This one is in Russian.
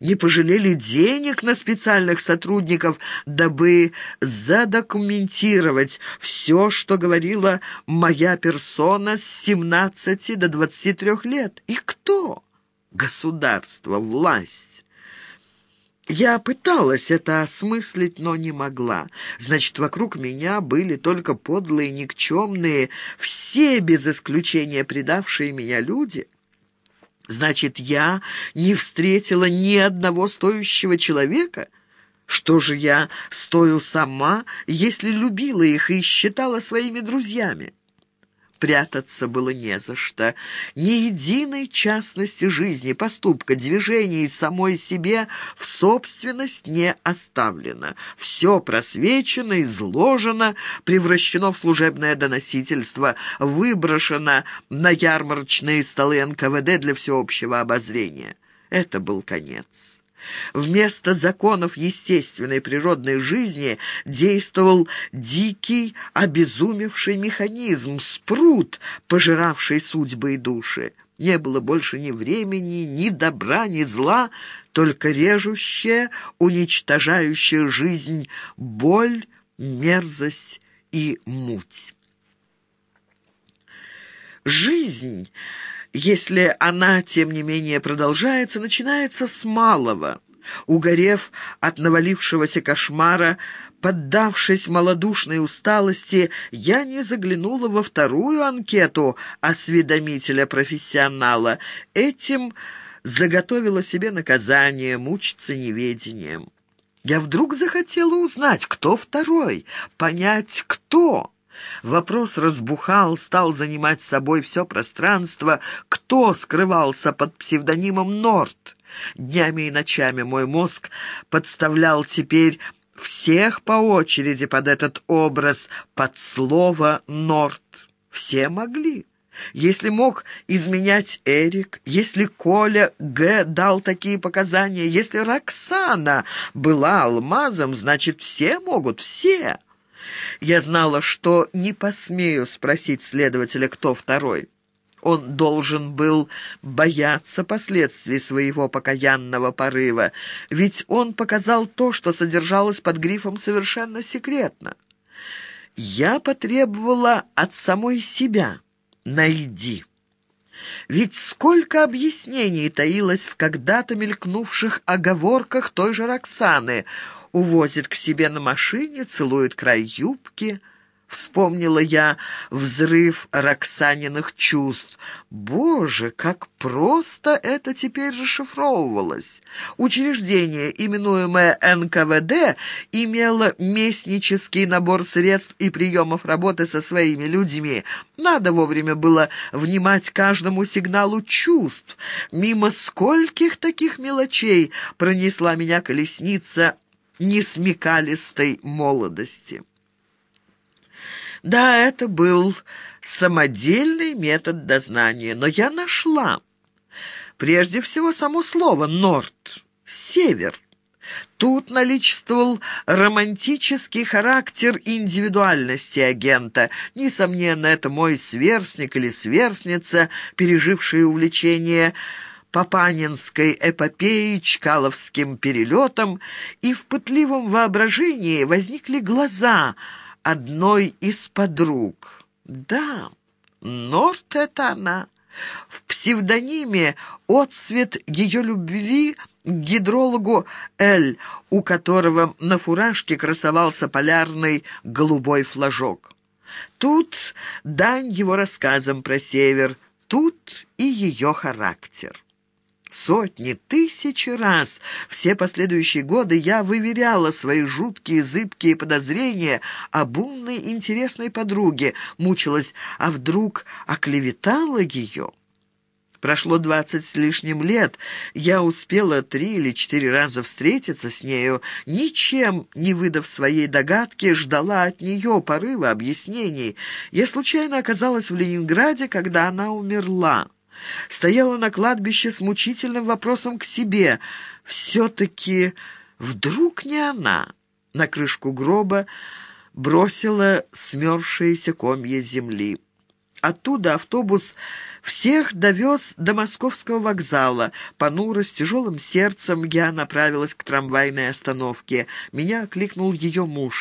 не пожалели денег на специальных сотрудников, дабы задокументировать все, что говорила моя персона с 17 до 23 лет. И кто? Государство, власть. Я пыталась это осмыслить, но не могла. Значит, вокруг меня были только подлые, никчемные, все без исключения предавшие меня люди — Значит, я не встретила ни одного стоящего человека? Что же я стою сама, если любила их и считала своими друзьями? Прятаться было не за что. Ни единой частности жизни, поступка, движения и самой себе в собственность не оставлено. Все просвечено, изложено, превращено в служебное доносительство, выброшено на ярмарочные столы НКВД для всеобщего обозрения. Это был конец. Вместо законов естественной природной жизни действовал дикий, обезумевший механизм, спрут, пожиравший судьбы и души. Не было больше ни времени, ни добра, ни зла, только режущая, уничтожающая жизнь боль, мерзость и муть. Жизнь если она, тем не менее, продолжается, начинается с малого. Угорев от навалившегося кошмара, поддавшись малодушной усталости, я не заглянула во вторую анкету осведомителя-профессионала. Этим заготовила себе наказание, мучиться неведением. Я вдруг захотела узнать, кто второй, понять, кто... Вопрос разбухал, стал занимать собой все пространство. Кто скрывался под псевдонимом Норт? Днями и ночами мой мозг подставлял теперь всех по очереди под этот образ, под слово «Норт». Все могли. Если мог изменять Эрик, если Коля Г. дал такие показания, если Роксана была алмазом, значит, все могут, все. Я знала, что не посмею спросить следователя, кто второй. Он должен был бояться последствий своего покаянного порыва, ведь он показал то, что содержалось под грифом совершенно секретно. Я потребовала от самой себя «найди». Ведь сколько объяснений таилось в когда-то мелькнувших оговорках той же Роксаны — увозит к себе на машине, целует край юбки. Вспомнила я взрыв Роксаниных чувств. Боже, как просто это теперь расшифровывалось. Учреждение, именуемое НКВД, имело местнический набор средств и приемов работы со своими людьми. Надо вовремя было внимать каждому сигналу чувств. Мимо скольких таких мелочей пронесла меня колесница несмекалистой молодости. Да, это был самодельный метод дознания, но я нашла. Прежде всего, само слово «норд» — «север». Тут наличествовал романтический характер индивидуальности агента. Несомненно, это мой сверстник или сверстница, пережившие увлечение Папанинской эпопеей, Чкаловским перелетом, и в пытливом воображении возникли глаза одной из подруг. Да, Норт — это она. В псевдониме отцвет ее любви к гидрологу Эль, у которого на фуражке красовался полярный голубой флажок. Тут дань его рассказам про север, тут и ее характер. Сотни, тысячи раз все последующие годы я выверяла свои жуткие, зыбкие подозрения об умной, интересной подруге, мучилась, а вдруг оклеветала ее. Прошло двадцать с лишним лет, я успела три или четыре раза встретиться с нею, ничем не выдав своей догадки, ждала от нее порыва объяснений. Я случайно оказалась в Ленинграде, когда она умерла стояла на кладбище с мучительным вопросом к себе. Все-таки вдруг не она? На крышку гроба бросила смерзшиеся комья земли. Оттуда автобус всех довез до московского вокзала. Понуро, с тяжелым сердцем я направилась к трамвайной остановке. Меня окликнул ее муж.